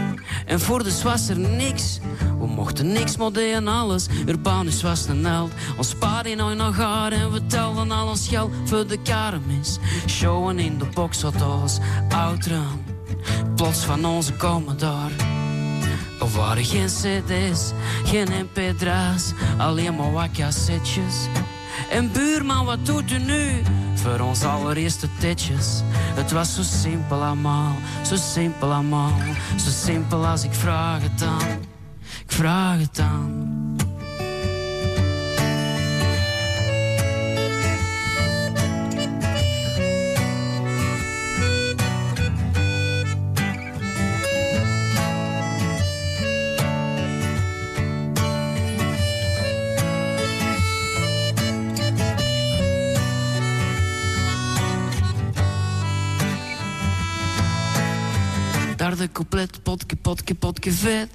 En voor de was er niks. We mochten niks, deden alles. Urbanus was een held. Ons paard in ooit nog haar en we telden al ons geld voor de kermis. Showen in de boxauto's, ouderen. Plots van onze komen daar. Er waren geen cd's, geen mp3's, alleen maar wat cassettes. En buurman, wat doet u nu? Voor ons allereerste tetjes. Het was zo simpel allemaal, zo simpel allemaal. Zo simpel als ik vraag het dan, ik vraag het dan. Daar de couplet, potke, potke, potke vet.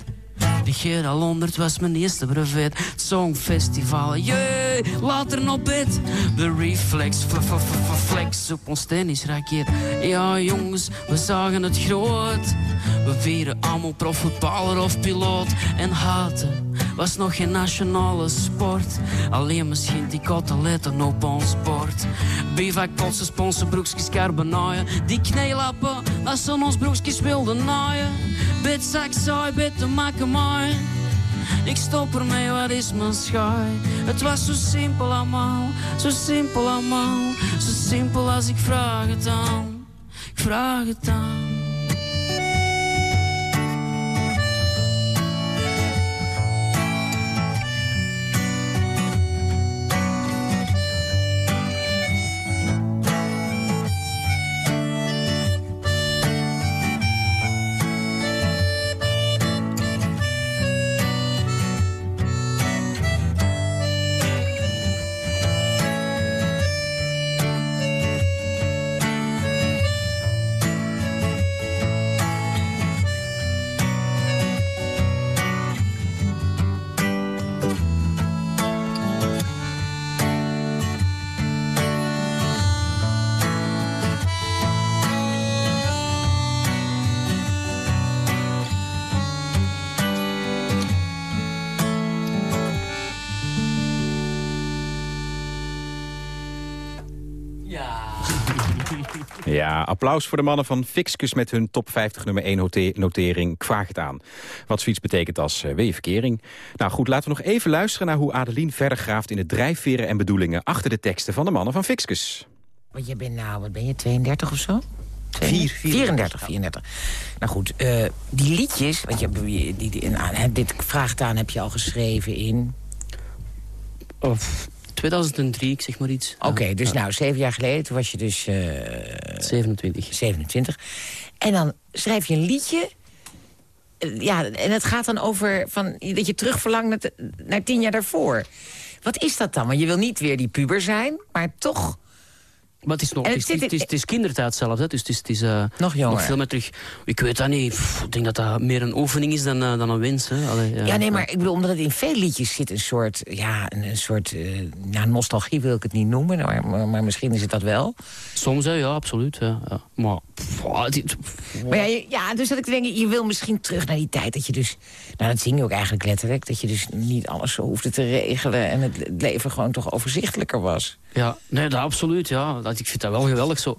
De Geral 100 was mijn eerste brevet. Songfestival, jee, later nog bed. De reflex, f- f- flex op ons tennisraket. Ja jongens, we zagen het groot. We vieren allemaal profvoetballer of piloot. En haten was nog geen nationale sport. Alleen misschien die koteletten op ons bord. Bivak, potsen, sponsorbroekjes, carbonaaien. Die kneelappen, als ze ons broekjes wilden naaien. Bitzak, saai, bitte maken mooi. Ik stop ermee, wat is mijn schaai? Het was zo simpel allemaal, zo simpel allemaal. Zo simpel als ik vraag het aan, ik vraag het aan. Ja, applaus voor de mannen van Fixcus met hun top 50 nummer 1 note- notering. Ik vraag het aan. Wat zoiets betekent als uh, weeverkering. Nou goed, laten we nog even luisteren naar hoe Adeline verder graaft... in de drijfveren en bedoelingen achter de teksten van de mannen van Fixcus. Want je bent nou, wat ben je, 32 of zo? Vier, 34, 34. Nou goed, eh, die liedjes, want je, hebt- die, die, die- nou, hè, dit vraagt aan heb je al geschreven in... Of 2003, ik zeg maar iets. Oké, dus nou, zeven jaar geleden, toen was je dus... eh, 27. 27. En dan schrijf je een liedje... eh, Ja, en het gaat dan over van, dat je terugverlangt naar tien jaar daarvoor. Wat is dat dan? Want je wil niet weer die puber zijn, maar toch Maar het is nog het is, het is, in- het is kindertijd zelf, hè. dus het is, het is eh, Nog jonger. nog veel meer terug. Ik weet dat niet, Pff, ik denk dat dat meer een oefening is dan, eh, dan een wens. Hè. Allee, Ja, nee, maar ik bedoel, omdat het in veel liedjes zit een soort, ja, een, een soort, eh, nou, nostalgie wil ik het niet noemen, maar, maar, maar misschien is het dat wel. Soms, hè, ja, absoluut. Ja, ja. Maar, pff, is- Maar ja, ja, dus dat ik denk, je wil misschien terug naar die tijd dat je dus, nou dat zing je ook eigenlijk letterlijk, dat je dus niet alles zo hoefde te regelen en het leven gewoon toch overzichtelijker was. Ja, nee, dat absoluut. Ja. Dat, ik vind dat wel geweldig zo.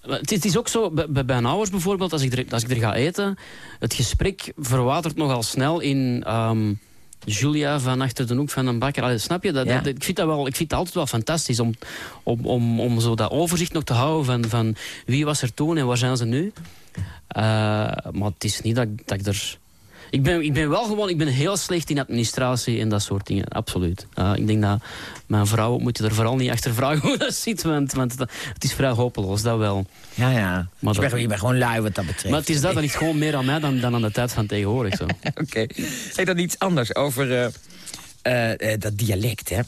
Het is, het is ook zo, bij, bij ouders bijvoorbeeld, als ik, er, als ik er ga eten... het gesprek verwatert nogal snel in... ehm, Julia van achter de hoek van een bakker. Allee, snap je? Dat, Ja. dat- ik, vind dat wel, ik vind dat altijd wel fantastisch om, om, om, om zo dat overzicht nog te houden van, van wie was er toen en waar zijn ze nu. Eh, maar het is niet dat, dat ik er... Ik ben, ik ben wel gewoon ik ben heel slecht in administratie en dat soort dingen, absoluut. Eh, ik denk dat mijn vrouw moet je er vooral niet achter vragen hoe dat zit, want, want het is vrij hopeloos, dat wel. Ja, ja. Maar, dat- je, bent, gewoon lui wat dat betreft. maar het is dat, dat ligt gewoon meer aan mij dan, dan aan de tijd van tegenwoordig. Zo. Oké. Hey, dan iets anders over eh, eh, eh, dat dialect, hè.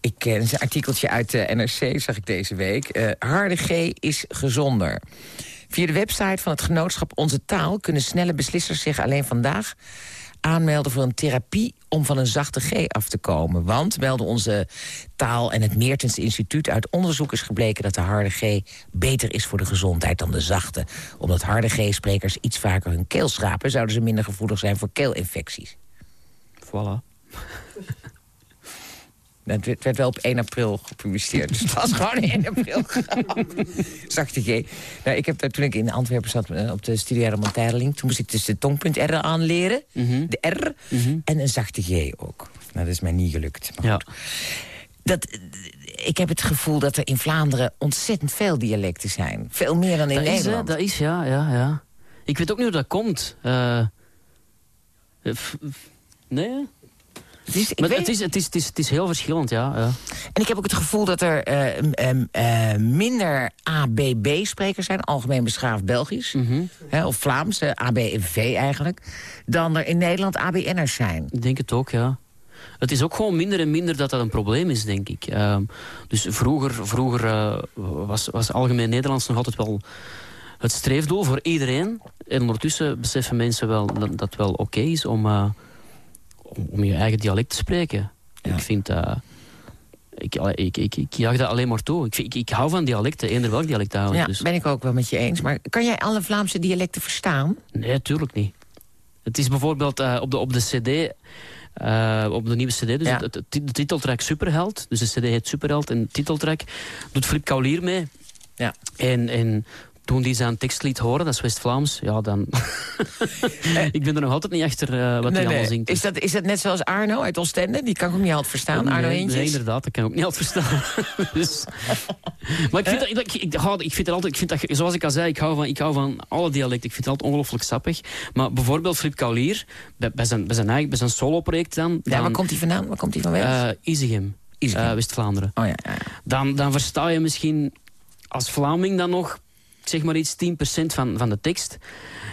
Ik, is een artikeltje uit de NRC, zag ik deze week. Harde G is gezonder. Via de website van het genootschap Onze Taal... kunnen snelle beslissers zich alleen vandaag aanmelden voor een therapie om van een zachte G af te komen. Want, melden onze taal en het Meertens Instituut... uit onderzoek is gebleken dat de harde G beter is voor de gezondheid dan de zachte. Omdat harde G-sprekers iets vaker hun keel schrapen... zouden ze minder gevoelig zijn voor keelinfecties. Voilà. Het werd, werd wel op 1 april gepubliceerd. Dus het was gewoon 1 april. Zachte G. Nou, ik heb daar, toen ik in Antwerpen zat eh, op de Studiare Montaireling... toen moest ik dus de tongpunt R aanleren. De R. En een zachte G ook. Nou, dat is mij niet gelukt. Maar Ja. goed. Dat, ik heb het gevoel dat er in Vlaanderen ontzettend veel dialecten zijn. Veel meer dan in dat is, Nederland. dat is, ja, ja, ja. Ik weet ook niet hoe dat komt. Eh, eh, nee? Het is, ik Maar weet- het, is, het, is, het, is, het is heel verschillend, ja. ja. En ik heb ook het gevoel dat er eh, em, eh, minder ABB-sprekers zijn, algemeen beschaafd Belgisch, Mhm. hè, of Vlaams, eh, ABV eigenlijk, dan er in Nederland ABN'ers zijn. Ik denk het ook, ja. Het is ook gewoon minder en minder dat dat een probleem is, denk ik. Ehm, dus vroeger, vroeger eh, was, was algemeen Nederlands nog altijd wel het streefdoel voor iedereen. En ondertussen beseffen mensen wel dat dat wel oké is om, eh, om, om je eigen dialect te spreken. Ja. Ik vind dat... ik, ik, ik, ik jaag dat alleen maar toe. Ik, ik, ik hou van dialecten, eender welk dialect houden. Ja, dus. ben ik ook wel met je eens. Maar kan jij alle Vlaamse dialecten verstaan? Nee, tuurlijk niet. Het is bijvoorbeeld eh, op, de, op de cd... eh, op de nieuwe cd, dus Ja. het, het- de titeltrack Superheld. Dus de cd heet Superheld en de titeltrack doet Flip Kaulier mee. Ja. En, en toen die zijn tekst liet horen, dat is West-Vlaams, ja dan... ik ben er nog altijd niet achter eh, wat hij allemaal zingt. Is, dat, is dat net zoals Arno uit Oostende? Die kan ik ook niet altijd verstaan, Arno nee, Eentjes? nee, inderdaad, dat kan ik ook niet altijd verstaan. dus, maar ik vind, dat, ik, ik, hou- ik vind het altijd, ik vind dat, zoals ik al zei, ik hou van, ik hou van alle dialecten. Ik vind het altijd ongelooflijk sappig. Maar bijvoorbeeld Flip Kaulier, bij, bij, zijn, bij, zijn, eigen- bij zijn solo-project dan... Ja, dan waar komt hij vandaan? Waar komt hij van weg? eh, Isegem. eh, West-Vlaanderen. oh ja, ja, ja. Dan, dan versta je misschien als Vlaming dan nog, zeg maar iets, 10% van, van de tekst.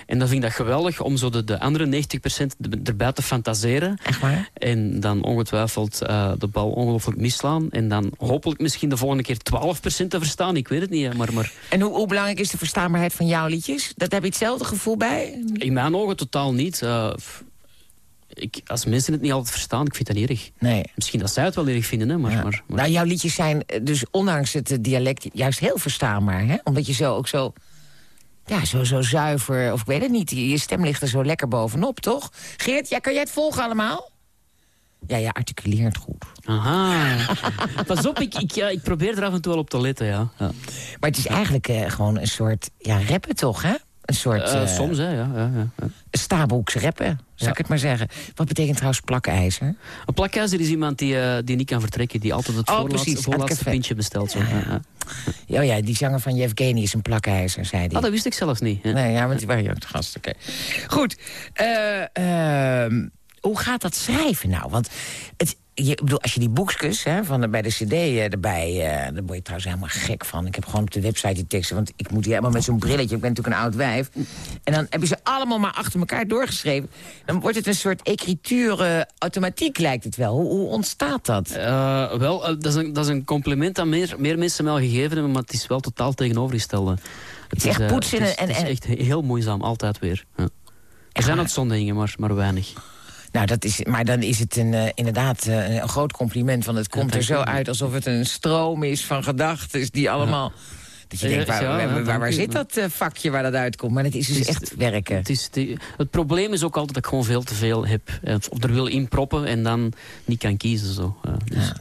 En dan vind ik dat geweldig om zo de, de andere 90% de- erbij te fantaseren. Echt waar? En dan ongetwijfeld eh, de bal ongelooflijk misslaan. En dan hopelijk misschien de volgende keer 12% te verstaan. Ik weet het niet, maar, maar En hoe, hoe belangrijk is de verstaanbaarheid van jouw liedjes? Dat heb je hetzelfde gevoel bij? in mijn ogen totaal niet. Eh, ik, als mensen het niet altijd verstaan, ik vind dat niet erg. Nee. Misschien dat zij het wel erg vinden, hè, maar... Ja. maar, maar- Nou, jouw liedjes zijn eh, dus ondanks het eh, dialect juist heel verstaanbaar. Hè? Omdat je zo ook zo, ja, zo, zo zuiver, of ik weet het niet, je je stem ligt er zo lekker bovenop, toch? Geert, ja, kan jij het volgen allemaal? Ja, je articuleert goed. Aha. Pas op, ik, ik, ja, ik probeer er af en toe wel op te letten, ja. ja. Maar het is eigenlijk eh, gewoon een soort, ja, rappen toch, hè? Een soort Eh, eh, soms, hè, ja. ja, ja. Staboeks rappen, zou ik het maar zeggen. Wat betekent trouwens plakijzer? Een plakijzer is iemand die, eh, die niet kan vertrekken, die altijd het Oh, voorlaatste, precies, voorlaatste pintje bestelt. Zo. Ja, ja. Oh die zanger van Yevgeny is een plakijzer, zei hij. Ah, dat wist ik zelfs niet. hè. Nee, ja, want die waren je ook de gast. Oké. Goed. eh, ehm, hoe gaat dat schrijven nou? Want het, je, bedoel, als je die boekjes hè, van de, bij de cd eh, erbij... eh daar word je trouwens helemaal gek van. Ik heb gewoon op de website die teksten... want ik moet die helemaal met zo'n brilletje... ik ben natuurlijk een oud wijf. En dan heb je ze allemaal maar achter elkaar doorgeschreven. Dan wordt het een soort écrituur eh, automatiek, lijkt het wel. Hoe, hoe ontstaat dat? Eh, wel, dat, is een, dat is een compliment dat meer, meer mensen mij al gegeven hebben, maar het is wel totaal tegenovergestelde. Het is echt poetsen het is, en- het is en- echt he- heel moeizaam, altijd weer. Ja. Er zijn uitzonderingen, maar, maar weinig. Nou, dat is, maar dan is het een, eh, inderdaad eh, een groot compliment. Want het komt er zo uit alsof het een stroom is van gedachten... die allemaal... Dat je denkt, waar, waar, zit dat eh, vakje waar dat uitkomt? Maar het is dus echt werken. Het, is, het probleem is ook altijd dat ik gewoon veel te veel heb. Of er wil inproppen en dan niet kan kiezen. Zo. Ja, dus.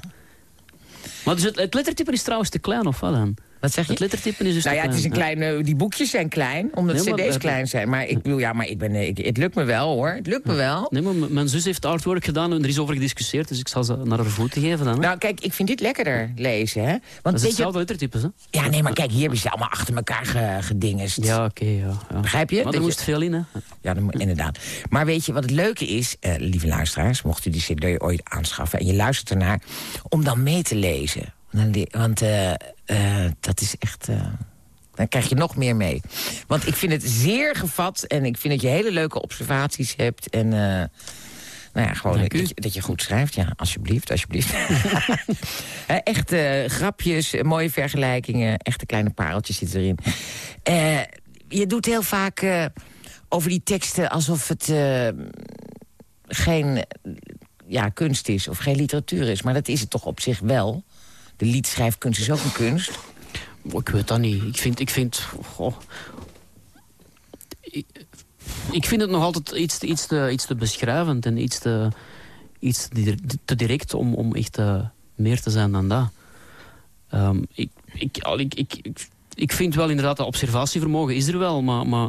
Maar dus het, het lettertype is trouwens te klein, of wat dan? Wat zeg je? Het lettertype is dus nou ja, het is een klein. klein, eh, die boekjes zijn klein, omdat Nee, cd's dat- klein zijn. Maar ik bedoel, ja, maar ik ben, ik, het lukt me wel hoor. Het lukt me wel. Nee, maar mijn zus heeft artwork gedaan en er is over gediscussieerd, dus ik zal ze naar haar voeten geven dan. hè. Nou, kijk, ik vind dit lekkerder lezen, hè. dat Want is weet je, hetzelfde lettertypes, hè? ja, nee, maar kijk, hier hebben ze allemaal achter elkaar ge, gedingest. Ja, oké, ja, ja. Begrijp je? Maar Dat er je- moest veel in, hè? Ja, dat inderdaad. Maar weet je wat het leuke is, eh, lieve luisteraars... mocht u die cd ooit aanschaffen en je luistert ernaar... om dan mee te lezen. Le- Want eh, eh, dat is echt... eh, dan krijg je nog meer mee. Want ik vind het zeer gevat en ik vind dat je hele leuke observaties hebt. En nou ja, gewoon dat je, dat je goed schrijft. Ja, alsjeblieft, alsjeblieft. Echt eh, grapjes, mooie vergelijkingen. Echte kleine pareltjes zitten erin. Je doet heel vaak over die teksten alsof het geen ja, kunst is of geen literatuur is. Maar dat is het toch op zich wel. De liedschrijfkunst is ook een kunst. Oh, Ik weet dat niet. Ik vind... Ik vind ik, vind het nog altijd iets, iets, te, iets te beschrijvend en iets te, iets te dir- te direct om, om echt eh, meer te zijn dan dat. Ehm, ik, ik, ik, ik, ik vind wel inderdaad dat observatievermogen is er wel, maar, maar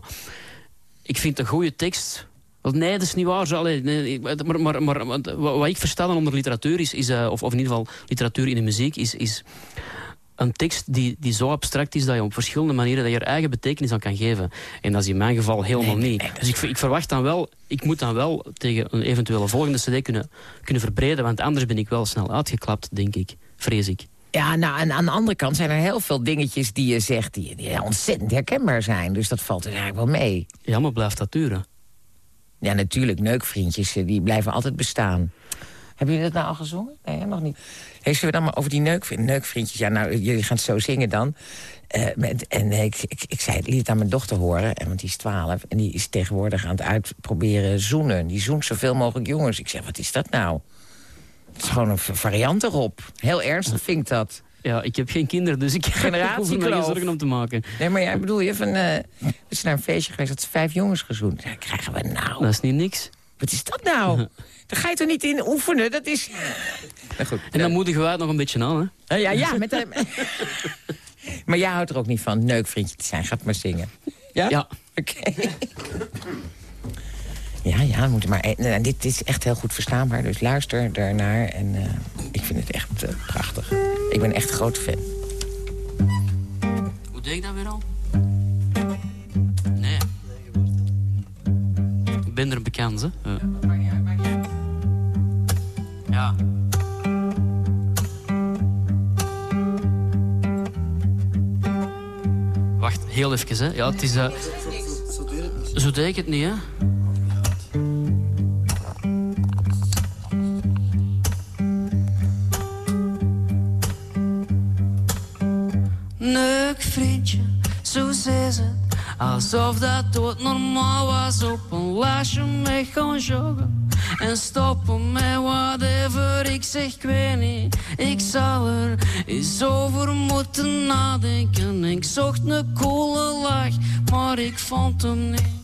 ik vind een goede tekst... Nee, dat is niet waar. Allee, nee, maar, maar, maar wat wat ik versta dan onder literatuur is, is eh, of, of in ieder geval literatuur in de muziek, is, is een tekst die, die zo abstract is dat je op verschillende manieren dat je er eigen betekenis aan kan geven. En dat is in mijn geval helemaal niet. dus ik, ik verwacht dan wel, ik moet dan wel tegen een eventuele volgende cd kunnen, kunnen verbreden, want anders ben ik wel snel uitgeklapt, denk ik. Vrees ik. Ja, nou, en aan de andere kant zijn er heel veel dingetjes die je zegt... die, die ontzettend herkenbaar zijn. Dus dat valt er eigenlijk wel mee. Ja, maar blijft dat duren? Ja, natuurlijk, neukvriendjes, eh, die blijven altijd bestaan. Hebben jullie dat nou al gezongen? Nee, nog niet. Hey, zullen we dan maar over die neukvriend, neukvriendjes... Ja, nou, jullie gaan het zo zingen dan. Eh, met, en eh, ik, ik, ik zei, liet het aan mijn dochter horen, en, want die is twaalf... en die is tegenwoordig aan het uitproberen zoenen. Die zoent zoveel mogelijk jongens. Ik zeg, wat is dat nou? Het is gewoon een variant erop. Heel ernstig vind ik dat. Ja, ik heb geen kinderen, dus ik hoef er geen Generatiekloof. zorgen om te maken. Nee, maar jij bedoel je van... eh we zijn naar een feestje geweest, dat ze vijf jongens gezoend. Ja, krijgen we nou? Dat is niet niks. Wat is dat nou? Daar ga je toch niet in oefenen? Dat is... Nou goed. En dan moedigen wij het nog een beetje aan, hè? Ja, ja, met de... maar jij houdt er ook niet van neukvriendje te zijn. Gaat maar zingen. Ja? Ja. Oké. Ja, ja, maar... eh, nou, dit is echt heel goed verstaanbaar, dus luister daarnaar. En eh, ik vind het echt eh, prachtig. Ik ben echt een grote fan. Hoe deed ik dat weer al? Nee. Ik ben er bekend, hè? Ja. Ja. Wacht, heel even, hè. Ja, het is... Zo deed ik het niet, hè. Alsof dat dood normaal was op een lasje mee gaan joggen. En stoppen met whatever ik zeg, ik weet niet. Ik zal er eens over moeten nadenken. Ik zocht een coole lach, maar ik vond hem niet.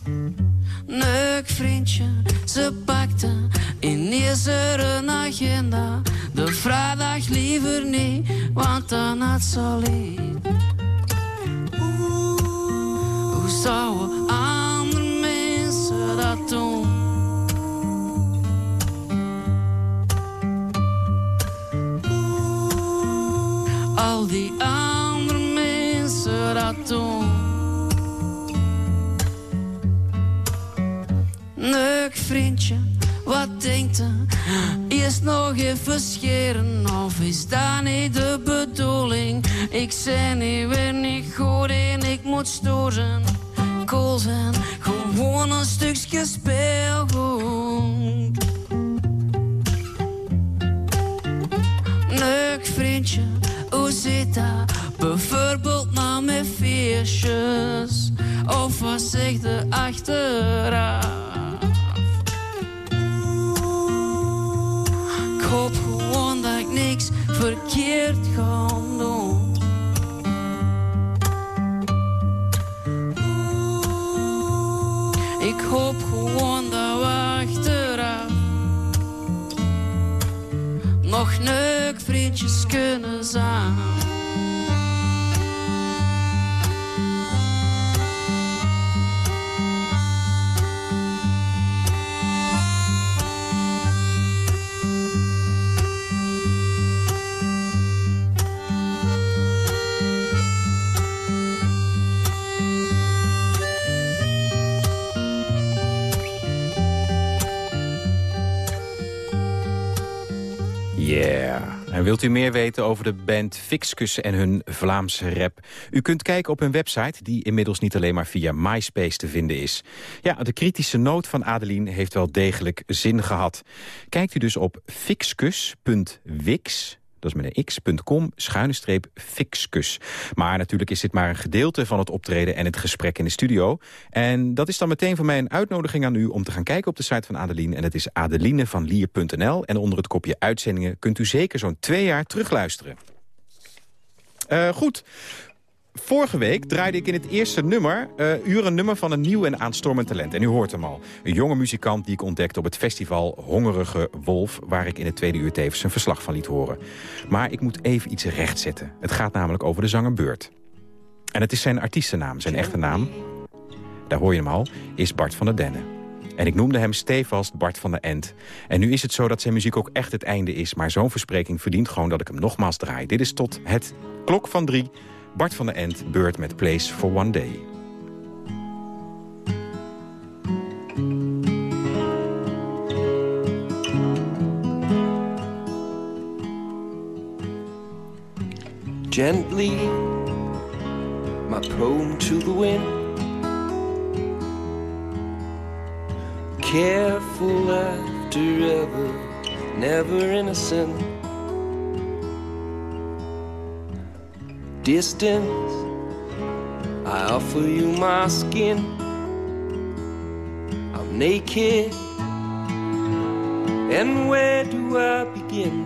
Neuk vriendje, ze pakte ineens er een agenda. De vrijdag liever niet, want dan had ze lief. Zouden andere mensen dat doen? Al die andere mensen dat doen. Leuk vriendje, Wat denkt u? Eerst nog even scheren, of is dat niet de bedoeling? Ik zijn niet weer niet goed en ik moet stoer zijn. Gewoon een stukje speelgoed. Leuk vriendje, hoe zit dat? Bijvoorbeeld na mijn feestjes. Of wat zegt de achteraf? Ik hoop gewoon dat ik niks verkeerd ga kunnen Wilt u meer weten over de band Fixkus en hun Vlaamse rap? U kunt kijken op hun website, die inmiddels niet alleen maar via MySpace te vinden is. Ja, de kritische noot van Adeline heeft wel degelijk zin gehad. Kijkt u dus op fixkus.wix, dat is met een x.com, schuine streep fixkus. Maar natuurlijk is dit maar een gedeelte van het optreden en het gesprek in de studio. En dat is dan meteen voor mij een uitnodiging aan u om te gaan kijken op de site van Adeline. En het is adelinevanlier.nl. En onder het kopje uitzendingen kunt u zeker zo'n twee jaar terugluisteren. Eh, goed. Vorige week draaide ik in het eerste nummer eh uur een nummer van een nieuw en aanstormend talent. En u hoort hem al. Een jonge muzikant die ik ontdekte op het festival Hongerige Wolf... waar ik in het tweede uur tevens een verslag van liet horen. Maar ik moet even iets rechtzetten. Het gaat namelijk over de zanger Beurt. En het is zijn artiestennaam, zijn echte naam. Daar hoor je hem al, is Bart van der Dennen. En ik noemde hem stevast Bart van der End. En nu is het zo dat zijn muziek ook echt het einde is... maar zo'n verspreking verdient gewoon dat ik hem nogmaals draai. Dit is tot het klok van drie... Bart van der End beurt met Place for One Day. Gently, my poem to the wind. Careful after ever, never innocent. Distance, I offer you my skin. I'm naked, and where do I begin?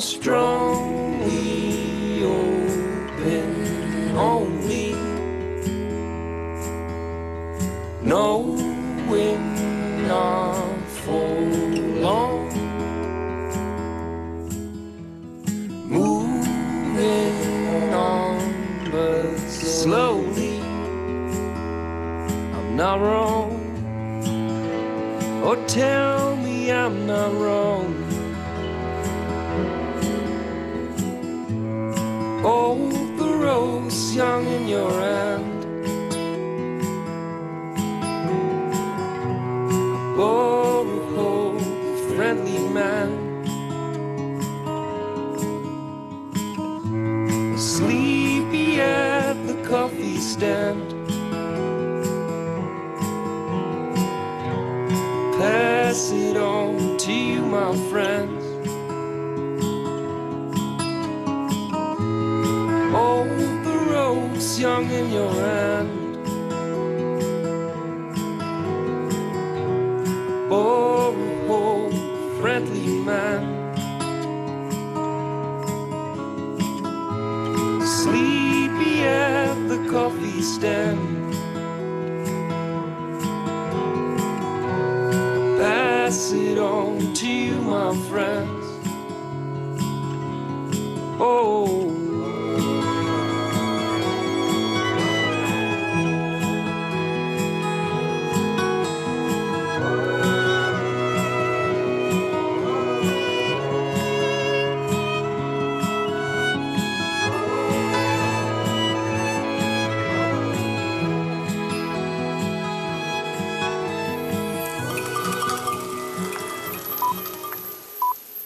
Strongly open only knowing not for long moving on but slowly. I'm not wrong. Or tell me I'm not wrong in your hand. Oh, oh, friendly man. Sleepy at the coffee stand. Pass it on to you, my friends. Young in your hand. Oh, oh, friendly man. Sleepy at the coffee stand. Pass it on to you, my friends. Oh,